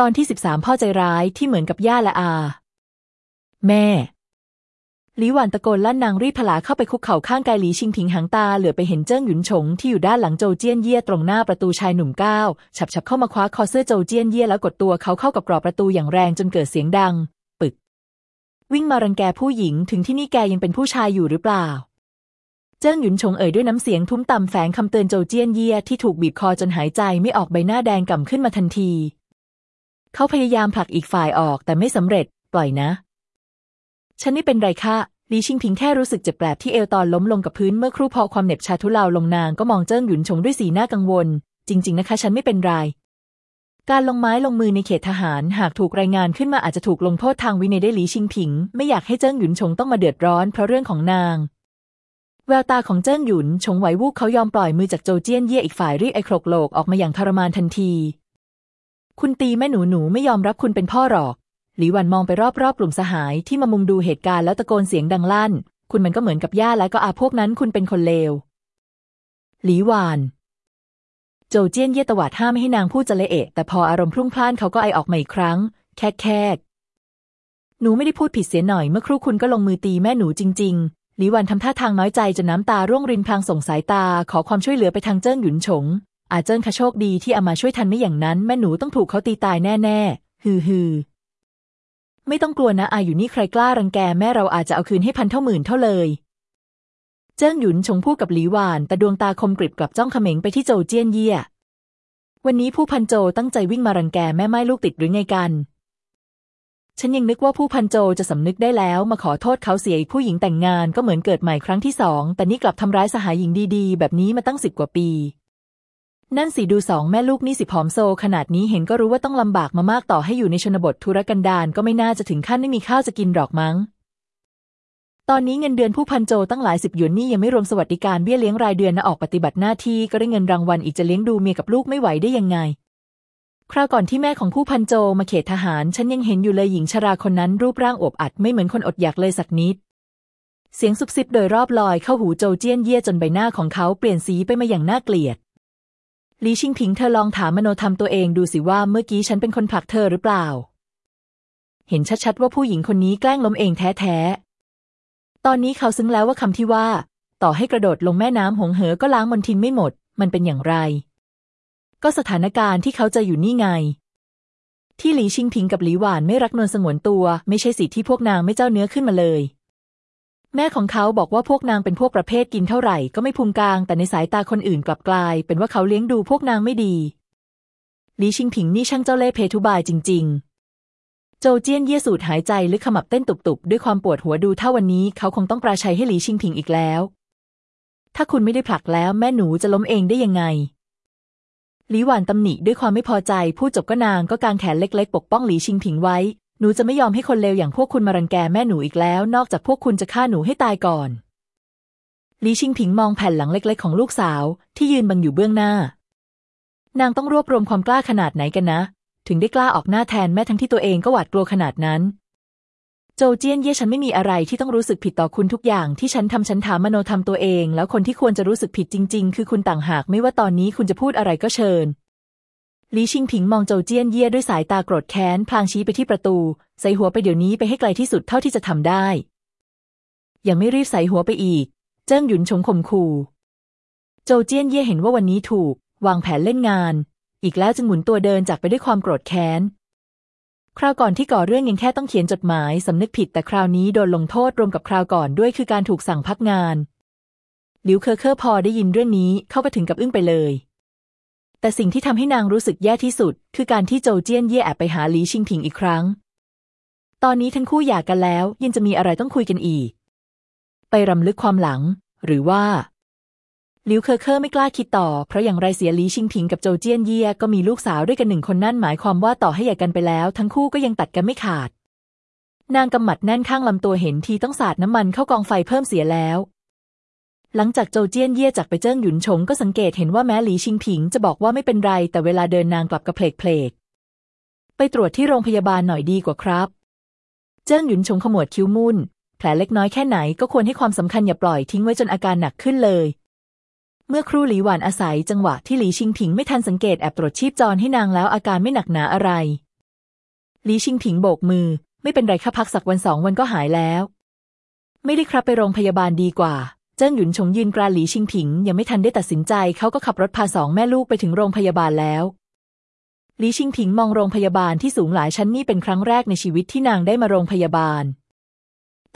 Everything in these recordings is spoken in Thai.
ตอนที่สิบสามพ่อใจร้ายที่เหมือนกับย่าและอา แม่หลีหวันตะโกนลั่นนางรีบผลาเข้าไปคุกเข่าข้างกายหลีชิงผิงหางตาเหลือไปเห็นเจิ้งหยุนฉงที่อยู่ด้านหลังโจวเจี้ยนเย่ตรงหน้าประตูชายหนุ่มก้าวฉับฉับเข้ามาคว้าคอเสื้อโจวเจี้ยนเย่แล้วกดตัวเขาเข้ากับกรอบประตูอย่างแรงจนเกิดเสียงดัง ปึก วิ่งมารังแกผู้หญิงถึงที่นี่แกยังเป็นผู้ชายอยู่หรือเปล่า เจิ้งหยุนฉงเอ่ยด้วยน้ำเสียงทุ้มต่ำแฝงคำเตือนโจวเจี้ยนเย่ที่ถูกบีบคอจนหายใจไม่ออกใบหน้าแดงก่ำขึ้นมาทันที เขาพยายามผลักอีกฝ่ายออกแต่ไม่สำเร็จ ปล่อยนะ ฉันไม่เป็นไรค่ะลีชิงพิงแค่รู้สึกเจ็บแปลบที่เอวตอนล้มลงกับพื้นเมื่อครู่พอความเหน็บชาทุเลาลงนางก็มองเจิ้งหยุนชงด้วยสีหน้ากังวล จริง ๆ นะคะ ฉันไม่เป็นไร การลงไม้ลงมือในเขตทหารหากถูกรายงานขึ้นมาอาจจะถูกลงโทษทางวินัยได้หลีชิงผิง ไม่อยากให้เจิ้งหยุนชงต้องมาเดือดร้อนเพราะเรื่องของนาง แววตาของเจิ้งหยุนชงไหววูบเขายอมปล่อยมือจากโจเจี้ยนเย่อีกฝ่ายรีบไอโครกโลกออกมาอย่างทรมานทันที คุณตีแม่หนูหนูไม่ยอมรับคุณเป็นพ่อหรอก หลีหวันมองไปรอบๆกลุ่มสหายที่มามุงดูเหตุการณ์แล้วตะโกนเสียงดังลั่น คุณมันก็เหมือนกับย่าและก็อาพวกนั้นคุณเป็นคนเลว หลีหวานโจเจี้ยนเย่ตวาดห้ามไม่ให้นางพูดจะเละเอะ แต่พออารมณ์พรุ่งพล่านเขาก็ไอออกมาอีกครั้ง แคกแคกหนูไม่ได้พูดผิดเสียหน่อยเมื่อครู่คุณก็ลงมือตีแม่หนูจริง ๆ หลีหวันทำท่าทางน้อยใจจนน้ำตาร่วงรินพลางส่งสายตาขอความช่วยเหลือไปทางเจิ้งหยุนฉง อาเจิ้งคะโชคดีที่อามาช่วยทันไม่อย่างนั้น แม่หนูต้องถูกเขาตีตายแน่ๆ ฮือฮือไม่ต้องกลัวนะอาอยู่นี่ใครกล้ารังแกแม่เราอาจจะเอาคืนให้พันเท่าหมื่นเท่าเลย เจิ้งหยุนชงพูดกับหลีหวาน แต่ดวงตาคมกริบกลับจ้องเขม็งไปที่โจเจี้ยนเย่ย วันนี้ผู้พันโจตั้งใจวิ่งมารังแกแม่ไม้ลูกติดหรือไงกัน ฉันยังนึกว่าผู้พันโจจะสำนึกได้แล้วมาขอโทษเขาเสียอีกผู้หญิงแต่งงานก็เหมือนเกิดใหม่ครั้งที่สองแต่นี่กลับทำร้ายสหายหญิงดีๆ แบบนี้มาตั้งสิบกว่าปี นั่นสิดูสองแม่ลูกนี่สิผอมโซขนาดนี้เห็นก็รู้ว่าต้องลำบากมามากต่อให้อยู่ในชนบททุรกันดารก็ไม่น่าจะถึงขั้นไม่มีข้าวจะกินหรอกมั้ง ตอนนี้เงินเดือนผู้พันโจตั้งหลายสิบหยวนนี่ยังไม่รวมสวัสดิการเบี้ยเลี้ยงรายเดือนนะออกปฏิบัติหน้าที่ก็ได้เงินรางวัลอีกจะเลี้ยงดูเมียกับลูกไม่ไหวได้ยังไง คราวก่อนที่แม่ของผู้พันโจมาเขตทหาร ฉันยังเห็นอยู่เลยหญิงชราคนนั้นรูปร่างอวบอัดไม่เหมือนคนอดอยากเลยสักนิดเสียงซุบซิบโดยรอบลอยเข้าหูโจเจี้ยนเย่จนใบหน้าของเขาเปลี่ยนสีไปมาอย่างน่าเกลียด ลีชิงผิงเธอลองถามมโนธรรมตัวเองดูสิว่าเมื่อกี้ฉันเป็นคนผลักเธอหรือเปล่า เห็นชัดๆว่าผู้หญิงคนนี้แกล้งล้มเองแท้ๆ ตอนนี้เขาซึ้งแล้วว่าคำที่ว่า ต่อให้กระโดดลงแม่น้ำหงเหอก็ล้างมนทินไม่หมด มันเป็นอย่างไร ก็สถานการณ์ที่เขาจะอยู่นี่ไง ที่หลีชิงผิงกับหลีหวานไม่รักนวลสงวนตัว ไม่ใช่สิที่พวกนางไม่เจ้าเนื้อขึ้นมาเลย แม่ของเขาบอกว่าพวกนางเป็นพวกประเภทกินเท่าไหร่ก็ไม่พุงกลาง แต่ในสายตาคนอื่นกลับกลาย เป็นว่าเขาเลี้ยงดูพวกนางไม่ดีหลีชิงผิงนี่ช่างเจ้าเล่ห์เพทุบายจริง ๆ โจเจี้ยนเย่สูดหายใจลึกขมับเต้นตุบๆ ด้วยความปวดหัวดูถ้าวันนี้เขาคงต้องปราชัยให้หลีชิงผิงอีกแล้ว ถ้าคุณไม่ได้ผลักแล้วแม่หนูจะล้มเองได้ยังไงหลีหวานตำหนิด้วยความไม่พอใจพูดจบก็นางก็กางแขนเล็กๆ ปกป้องหลีชิงผิงไว้ หนูจะไม่ยอมให้คนเลวอย่างพวกคุณมารังแกแม่หนูอีกแล้ว นอกจากพวกคุณจะฆ่าหนูให้ตายก่อนลีชิงผิงมองแผ่นหลังเล็ก ๆ ของลูกสาว ที่ยืนบังอยู่เบื้องหน้า นางต้องรวบรวมความกล้าขนาดไหนกันนะ ถึงได้กล้าออกหน้าแทนแม่ทั้งที่ตัวเองก็หวาดกลัวขนาดนั้น โจเจี้ยนเย่ฉันไม่มีอะไรที่ต้องรู้สึกผิดต่อคุณทุกอย่างที่ฉันทำฉันถามมโนทำตัวเอง แล้วคนที่ควรจะรู้สึกผิดจริง ๆ คือคุณต่างหากไม่ว่าตอนนี้คุณจะพูดอะไรก็เชิญ ลีชิงผิงมองโจเจี้ยนเย่ด้วยสายตาโกรธแค้น พลางชี้ไปที่ประตู ใส่หัวไปเดี๋ยวนี้ไปให้ไกลที่สุดเท่าที่จะทำได้ ยังไม่รีบใส่หัวไปอีก เจิ้งหยุนชงข่มขู่ โจเจี้ยนเย่เห็นว่าวันนี้ถูก วางแผนเล่นงาน อีกแล้วจึงหมุนตัวเดินจากไปด้วยความโกรธแค้น คราวก่อนที่ก่อเรื่องยังแค่ต้องเขียนจดหมายสำนึกผิดแต่คราวนี้โดนลงโทษรวมกับคราวก่อนด้วยคือการถูกสั่งพักงานหลิวเคอเคอร์พอได้ยินเรื่องนี้เข้าไปถึงกับอึ้งไปเลย แต่สิ่งที่ทำให้นางรู้สึกแย่ที่สุด คือการที่โจเจี้ยนเย่แอบไปหาหลีชิงผิงอีกครั้ง ตอนนี้ทั้งคู่หย่ากันแล้ว ยังจะมีอะไรต้องคุยกันอีก ไปรำลึกความหลัง หรือว่าหลิวเคอเคอร์ไม่กล้าคิดต่อ เพราะอย่างไรเสียหลีชิงผิงกับโจเจี้ยนเย่ก็มีลูกสาวด้วยกันหนึ่งคนนั่นหมายความว่าต่อให้หย่ากันไปแล้ว ทั้งคู่ก็ยังตัดกันไม่ขาด นางกำหมัดแน่นข้างลำตัวเห็นทีต้องสาดน้ำมันเข้ากองไฟเพิ่มเสียแล้ว หลังจากโจเจี้ยนเย่จากไปเจิ้งหยุนชงก็สังเกตเห็นว่าแม้หลีชิงผิงจะบอกว่าไม่เป็นไร แต่เวลาเดินนางกลับกระเพลกเพลกไปตรวจที่โรงพยาบาลหน่อยดีกว่าครับ เจิ้งหยุนชงขมวดคิ้วมุ่น แผลเล็กน้อยแค่ไหนก็ควรให้ความสำคัญอย่าปล่อยทิ้งไว้จนอาการหนักขึ้นเลย เมื่อครูหลีหวานอาศัยจังหวะที่หลีชิงผิงไม่ทันสังเกตแอบตรวจชีพจรให้นางแล้วอาการไม่หนักหนาอะไร หลีชิงถิงโบกมือ ไม่เป็นไรค่ะพักสักวันสองวันก็หายแล้ว ไม่ได้ครับไปโรงพยาบาลดีกว่า เจิ้งหยุนชงยืนกราหลีชิงถิง ยังไม่ทันได้ตัดสินใจเขาก็ขับรถพาสองแม่ลูกไปถึงโรงพยาบาลแล้วหลีชิงถิงมองโรงพยาบาลที่สูงหลายชั้นนี่เป็นครั้งแรกในชีวิตที่นางได้มาโรงพยาบาล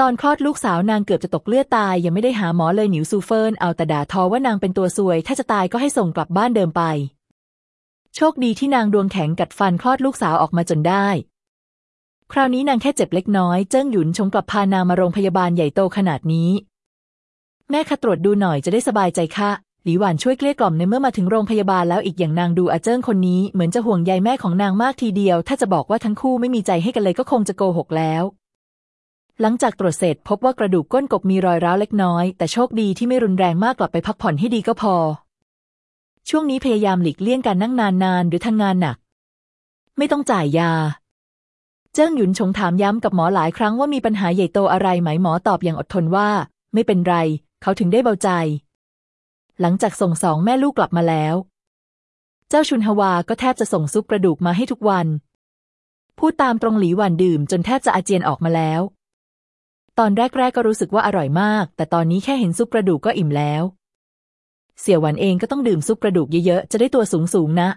ตอนคลอดลูกสาวนางเกือบจะตกเลือดตายยังไม่ได้หาหมอเลยหนิวซูเฟินเอาแต่ด่าทอว่านางเป็นตัวซวย ถ้าจะตายก็ให้ส่งกลับบ้านเดิมไป โชคดีที่นางดวงแข็งกัดฟันคลอดลูกสาวออกมาจนได้คราวนี้นางแค่เจ็บเล็กน้อย เจิ้งหยุนชงกลับพานางมาโรงพยาบาลใหญ่โตขนาดนี้ แม่คะตรวจดูหน่อยจะได้สบายใจค่ะ หลีหวานช่วยเกลี้ยกล่อมในเมื่อมาถึงโรงพยาบาลแล้วอีกอย่างนางดูอาเจิ้งคนนี้เหมือนจะห่วงใยแม่ของนางมากทีเดียว ถ้าจะบอกว่าทั้งคู่ไม่มีใจให้กันเลยก็คงจะโกหกแล้ว หลังจากตรวจเสร็จพบว่ากระดูกก้นกบมีรอยร้าวเล็กน้อย แต่โชคดีที่ไม่รุนแรงมากกลับไปพักผ่อนให้ดีก็พอ ช่วงนี้พยายามหลีกเลี่ยงการนั่งนานๆหรือทำงานหนัก ไม่ต้องจ่ายยาเจิ้งหยุนชงถามย้ำกับหมอหลายครั้งว่ามีปัญหาใหญ่โตอะไรไหมหมอตอบอย่างอดทนว่า ไม่เป็นไร เขาถึงได้เบาใจ หลังจากส่งสองแม่ลูกกลับมาแล้ว เจ้าชุนฮวาก็แทบจะส่งซุปกระดูกมาให้ทุกวัน พูดตามตรงหลีหวันดื่มจนแทบจะอาเจียนออกมาแล้ว ตอนแรกๆก็รู้สึกว่าอร่อยมาก แต่ตอนนี้แค่เห็นซุปกระดูกก็อิ่มแล้ว เสี่ยวหวันเองก็ต้องดื่มซุปกระดูกเยอะๆจะได้ตัวสูงๆนะ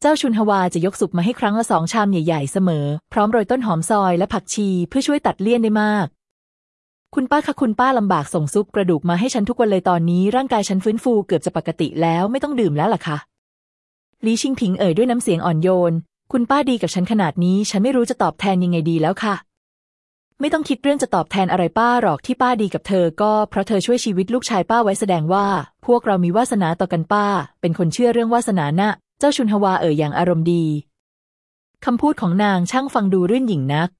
เจ้าชุนฮวาจะยกซุปมาให้ครั้งละสองชามใหญ่ ๆ เสมอ พร้อมโรยต้นหอมซอยและผักชีเพื่อช่วยตัดเลี่ยนได้มาก คุณป้าคะคุณป้าลำบากส่งซุปกระดูกมาให้ฉันทุกวันเลยตอนนี้ร่างกายฉันฟื้นฟูเกือบจะปกติแล้วไม่ต้องดื่มแล้วล่ะค่ะลีชิงผิงเอ่ยด้วยน้ำเสียงอ่อนโยน คุณป้าดีกับฉันขนาดนี้ ฉันไม่รู้จะตอบแทนยังไงดีแล้วค่ะ ไม่ต้องคิดเรื่องจะตอบแทนอะไรป้าหรอกที่ป้าดีกับเธอ ก็เพราะเธอช่วยชีวิตลูกชายป้าไว้แสดงว่า พวกเรามีวาสนาต่อกันป้า เป็นคนเชื่อเรื่องวาสนานะเจ้าชุนฮวาเอ่ยอย่างอารมณ์ดีคำพูดของนางช่างฟังดูรื่นหยิ่งนัก